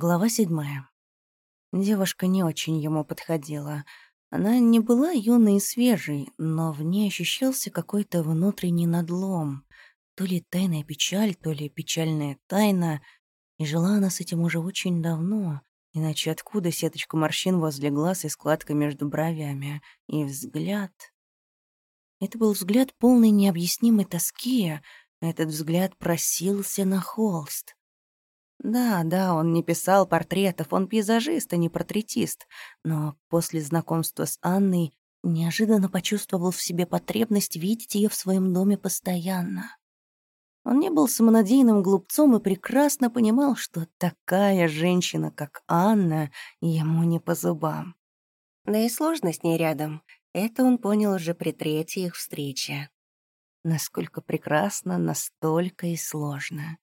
Глава седьмая. Девушка не очень ему подходила. Она не была юной и свежей, но в ней ощущался какой-то внутренний надлом. То ли тайная печаль, то ли печальная тайна. И жила она с этим уже очень давно. Иначе откуда сеточка морщин возле глаз и складка между бровями? И взгляд... Это был взгляд полный необъяснимой тоски. Этот взгляд просился на холст. Да, да, он не писал портретов, он пейзажист, а не портретист. Но после знакомства с Анной неожиданно почувствовал в себе потребность видеть ее в своем доме постоянно. Он не был самонадеянным глупцом и прекрасно понимал, что такая женщина, как Анна, ему не по зубам. Да и сложно с ней рядом. Это он понял уже при третьей их встрече. Насколько прекрасно, настолько и сложно.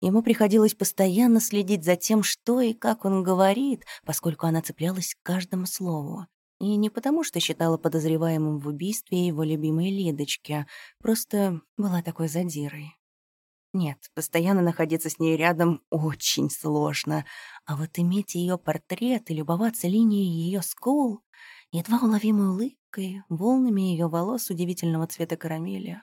Ему приходилось постоянно следить за тем, что и как он говорит, поскольку она цеплялась к каждому слову. И не потому, что считала подозреваемым в убийстве его любимой Лидочки, просто была такой задирой. Нет, постоянно находиться с ней рядом очень сложно, а вот иметь ее портрет и любоваться линией ее скул, едва уловимой улыбкой, волнами ее волос удивительного цвета карамели,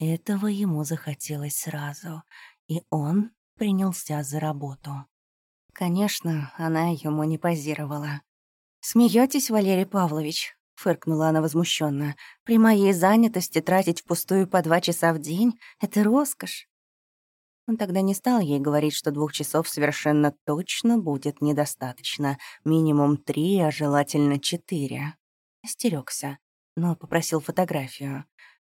этого ему захотелось сразу — и он принялся за работу. Конечно, она ему не позировала. «Смеетесь, Валерий Павлович?» — фыркнула она возмущенно. «При моей занятости тратить впустую по два часа в день — это роскошь». Он тогда не стал ей говорить, что двух часов совершенно точно будет недостаточно. Минимум три, а желательно четыре. Остерёгся, но попросил фотографию.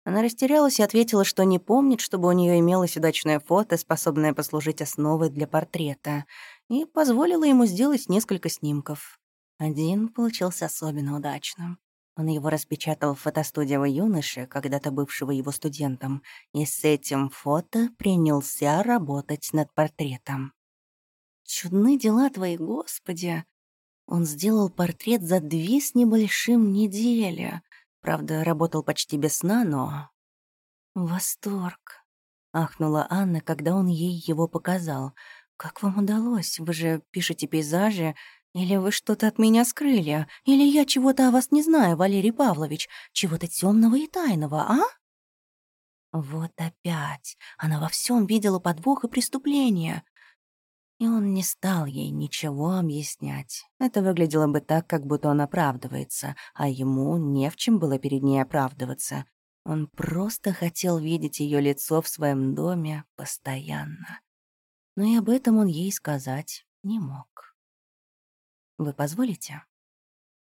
Она растерялась и ответила, что не помнит, чтобы у нее имелось удачное фото, способное послужить основой для портрета, и позволила ему сделать несколько снимков. Один получился особенно удачным. Он его распечатал в фотостудии юноши, когда-то бывшего его студентом, и с этим фото принялся работать над портретом. «Чудны дела твои, Господи!» Он сделал портрет за две с небольшим недели, Правда, работал почти без сна, но... «Восторг!» — ахнула Анна, когда он ей его показал. «Как вам удалось? Вы же пишете пейзажи. Или вы что-то от меня скрыли? Или я чего-то о вас не знаю, Валерий Павлович? Чего-то темного и тайного, а?» Вот опять. Она во всем видела подвох и преступление. И он не стал ей ничего объяснять. Это выглядело бы так, как будто он оправдывается, а ему не в чем было перед ней оправдываться. Он просто хотел видеть ее лицо в своем доме постоянно. Но и об этом он ей сказать не мог. «Вы позволите?»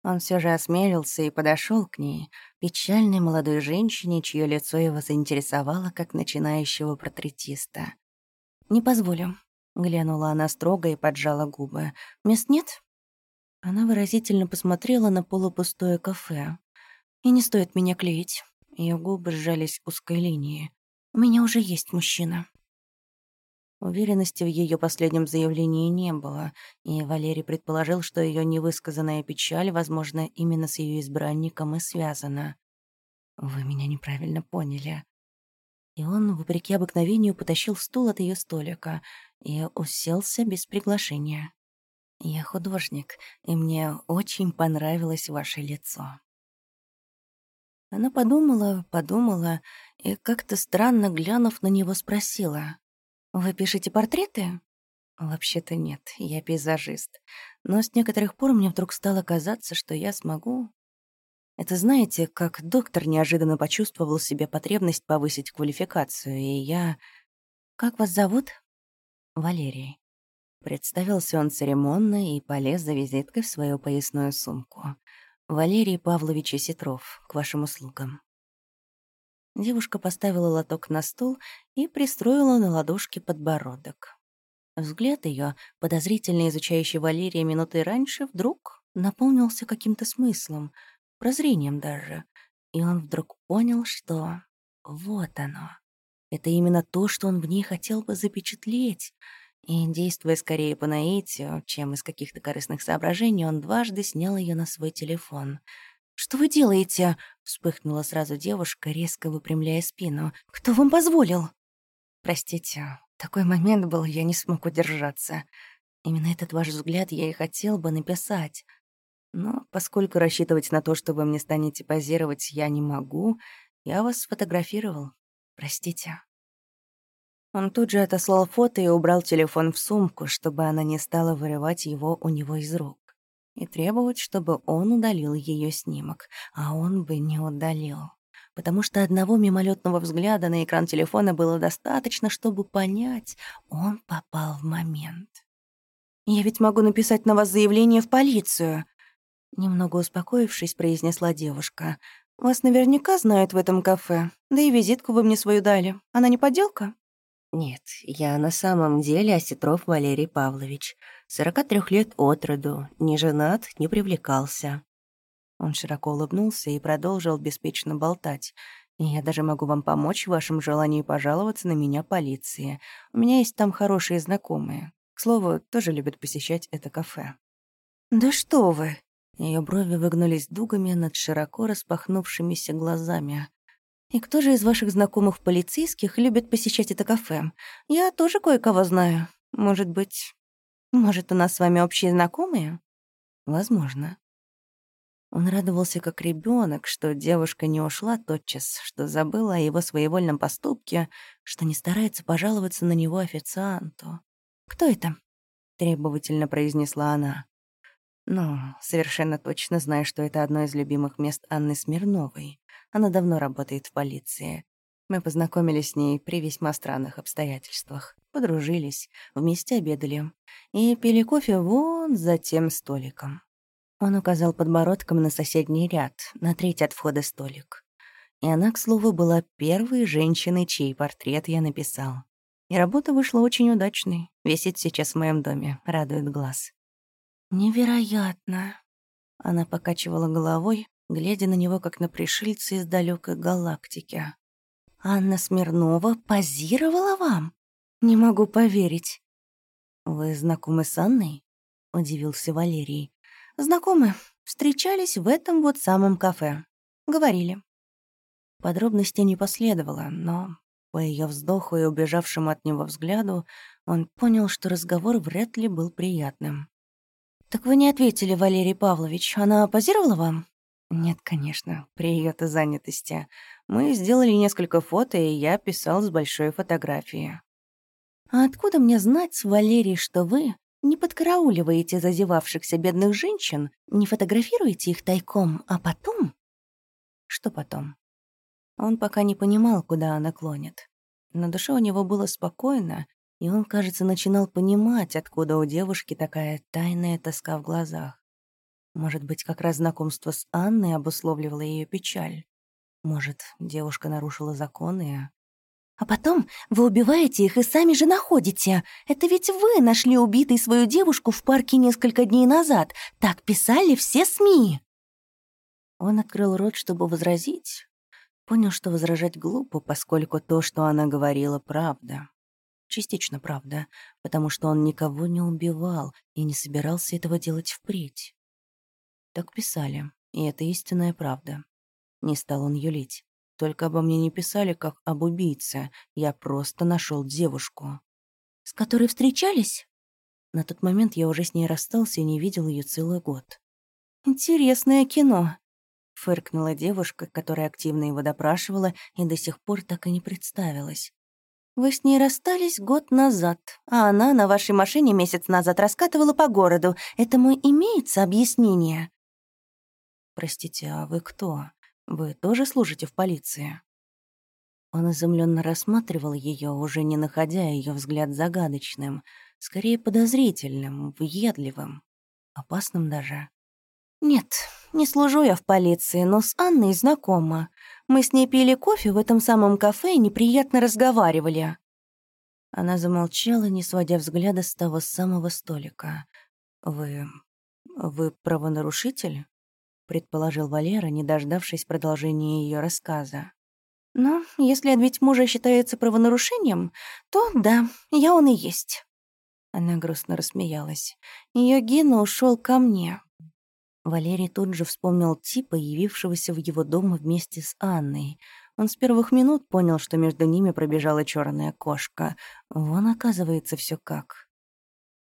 Он все же осмелился и подошел к ней, печальной молодой женщине, чье лицо его заинтересовало как начинающего портретиста. «Не позволю», Глянула она строго и поджала губы. «Мест нет?» Она выразительно посмотрела на полупустое кафе. «И не стоит меня клеить». Ее губы сжались узкой линией. «У меня уже есть мужчина». Уверенности в ее последнем заявлении не было, и Валерий предположил, что ее невысказанная печаль, возможно, именно с ее избранником и связана. «Вы меня неправильно поняли». И он, вопреки обыкновению, потащил стул от ее столика и уселся без приглашения. «Я художник, и мне очень понравилось ваше лицо». Она подумала, подумала и как-то странно глянув на него спросила. «Вы пишете портреты?» «Вообще-то нет, я пейзажист. Но с некоторых пор мне вдруг стало казаться, что я смогу...» Это знаете, как доктор неожиданно почувствовал себе потребность повысить квалификацию, и я... «Как вас зовут?» Валерий. Представился он церемонно и полез за визиткой в свою поясную сумку. «Валерий Павлович Сетров, к вашим услугам». Девушка поставила лоток на стул и пристроила на ладошке подбородок. Взгляд ее, подозрительно изучающий Валерия минуты раньше, вдруг наполнился каким-то смыслом, прозрением даже. И он вдруг понял, что вот оно. Это именно то, что он в ней хотел бы запечатлеть. И, действуя скорее по наитию, чем из каких-то корыстных соображений, он дважды снял ее на свой телефон. «Что вы делаете?» — вспыхнула сразу девушка, резко выпрямляя спину. «Кто вам позволил?» «Простите, такой момент был, я не смог удержаться». Именно этот ваш взгляд я и хотел бы написать. Но поскольку рассчитывать на то, что вы мне станете позировать, я не могу, я вас сфотографировал. Простите. Он тут же отослал фото и убрал телефон в сумку, чтобы она не стала вырывать его у него из рук. И требовать, чтобы он удалил ее снимок, а он бы не удалил. Потому что одного мимолетного взгляда на экран телефона было достаточно, чтобы понять, он попал в момент. «Я ведь могу написать на вас заявление в полицию», Немного успокоившись, произнесла девушка. «Вас наверняка знают в этом кафе. Да и визитку вы мне свою дали. Она не подделка?» «Нет, я на самом деле Осетров Валерий Павлович. 43 лет от роду, не женат, не привлекался». Он широко улыбнулся и продолжил беспечно болтать. «Я даже могу вам помочь в вашем желании пожаловаться на меня полиции. У меня есть там хорошие знакомые. К слову, тоже любят посещать это кафе». «Да что вы!» Ее брови выгнулись дугами над широко распахнувшимися глазами. «И кто же из ваших знакомых полицейских любит посещать это кафе? Я тоже кое-кого знаю. Может быть... Может, у нас с вами общие знакомые?» «Возможно». Он радовался как ребенок, что девушка не ушла тотчас, что забыла о его своевольном поступке, что не старается пожаловаться на него официанту. «Кто это?» — требовательно произнесла она. «Ну, совершенно точно знаю, что это одно из любимых мест Анны Смирновой. Она давно работает в полиции. Мы познакомились с ней при весьма странных обстоятельствах. Подружились, вместе обедали и пили кофе вон за тем столиком. Он указал подбородком на соседний ряд, на третий от входа столик. И она, к слову, была первой женщиной, чей портрет я написал. И работа вышла очень удачной. Висит сейчас в моем доме, радует глаз. «Невероятно!» Она покачивала головой, глядя на него, как на пришельца из далекой галактики. «Анна Смирнова позировала вам? Не могу поверить». «Вы знакомы с Анной?» — удивился Валерий. «Знакомы. Встречались в этом вот самом кафе. Говорили». Подробностей не последовало, но по ее вздоху и убежавшему от него взгляду он понял, что разговор вряд ли был приятным. «Так вы не ответили, Валерий Павлович. Она позировала вам?» «Нет, конечно, при ее-то занятости. Мы сделали несколько фото, и я писал с большой фотографии». «А откуда мне знать, Валерий, что вы не подкарауливаете зазевавшихся бедных женщин, не фотографируете их тайком, а потом...» «Что потом?» Он пока не понимал, куда она клонит. На душе у него было спокойно, и он, кажется, начинал понимать, откуда у девушки такая тайная тоска в глазах. Может быть, как раз знакомство с Анной обусловливало ее печаль. Может, девушка нарушила законы, а потом вы убиваете их и сами же находите. Это ведь вы нашли убитой свою девушку в парке несколько дней назад. Так писали все СМИ. Он открыл рот, чтобы возразить. Понял, что возражать глупо, поскольку то, что она говорила, правда. Частично правда, потому что он никого не убивал и не собирался этого делать впредь. Так писали, и это истинная правда. Не стал он юлить. Только обо мне не писали, как об убийце. Я просто нашел девушку. С которой встречались? На тот момент я уже с ней расстался и не видел ее целый год. «Интересное кино», — фыркнула девушка, которая активно его допрашивала и до сих пор так и не представилась. Вы с ней расстались год назад, а она на вашей машине месяц назад раскатывала по городу. Этому имеется объяснение?» «Простите, а вы кто? Вы тоже служите в полиции?» Он изумленно рассматривал ее, уже не находя ее взгляд загадочным, скорее подозрительным, въедливым, опасным даже. «Нет, не служу я в полиции, но с Анной знакома. Мы с ней пили кофе в этом самом кафе и неприятно разговаривали». Она замолчала, не сводя взгляда с того самого столика. «Вы... вы правонарушитель?» — предположил Валера, не дождавшись продолжения ее рассказа. «Ну, если отбить мужа считается правонарушением, то да, я он и есть». Она грустно рассмеялась. Ее Гена ушел ко мне. Валерий тут же вспомнил типа, явившегося в его дом вместе с Анной. Он с первых минут понял, что между ними пробежала черная кошка. Вон, оказывается, все как.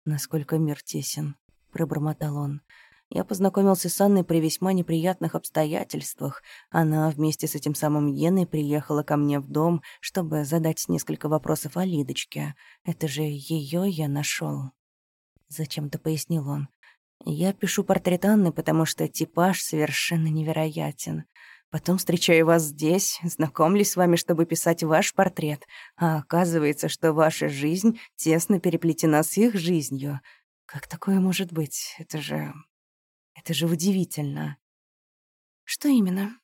Насколько мир тесен, пробормотал он. Я познакомился с Анной при весьма неприятных обстоятельствах. Она вместе с этим самым Йеной приехала ко мне в дом, чтобы задать несколько вопросов о Лидочке. Это же ее я нашел. Зачем-то пояснил он. Я пишу портрет Анны, потому что типаж совершенно невероятен. Потом встречаю вас здесь, знакомлюсь с вами, чтобы писать ваш портрет. А оказывается, что ваша жизнь тесно переплетена с их жизнью. Как такое может быть? Это же это же удивительно. Что именно?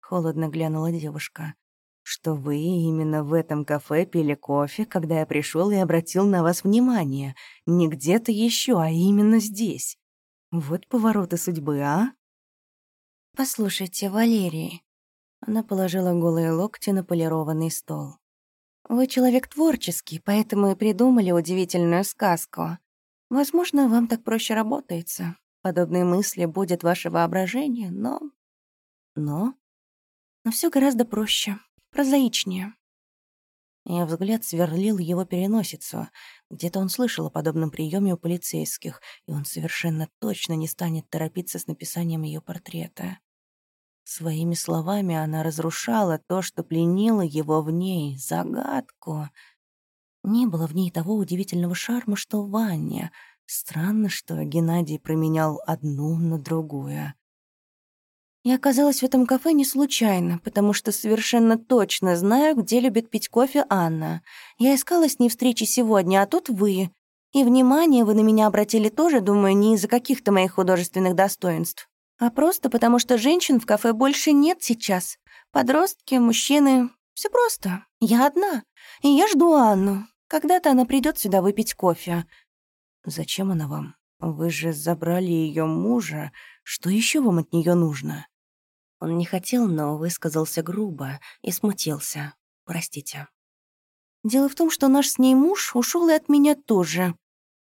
Холодно глянула девушка. Что вы именно в этом кафе пили кофе, когда я пришел и обратил на вас внимание. Не где-то еще, а именно здесь. Вот повороты судьбы, а? Послушайте, Валерий. Она положила голые локти на полированный стол. Вы человек творческий, поэтому и придумали удивительную сказку. Возможно, вам так проще работается. Подобные мысли будет ваше воображение, но... Но? Но все гораздо проще, прозаичнее. Я взгляд сверлил его переносицу. Где-то он слышал о подобном приеме у полицейских, и он совершенно точно не станет торопиться с написанием ее портрета. Своими словами она разрушала то, что пленило его в ней, загадку. Не было в ней того удивительного шарма, что Ваня — Странно, что Геннадий променял одну на другую. Я оказалась в этом кафе не случайно, потому что совершенно точно знаю, где любит пить кофе Анна. Я искала с ней встречи сегодня, а тут вы. И внимание вы на меня обратили тоже, думаю, не из-за каких-то моих художественных достоинств, а просто потому, что женщин в кафе больше нет сейчас. Подростки, мужчины, все просто. Я одна, и я жду Анну. Когда-то она придет сюда выпить кофе. Зачем она вам? Вы же забрали ее мужа. Что еще вам от нее нужно? Он не хотел, но высказался грубо и смутился. Простите. Дело в том, что наш с ней муж ушел и от меня тоже.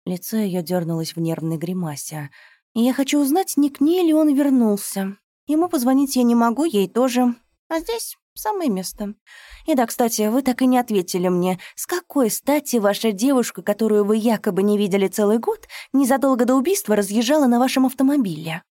Лицо ее дернулось в нервной гримасе. И я хочу узнать, не к ней ли он вернулся. Ему позвонить я не могу, ей тоже. А здесь Самое место. И да, кстати, вы так и не ответили мне, с какой стати ваша девушка, которую вы якобы не видели целый год, незадолго до убийства разъезжала на вашем автомобиле?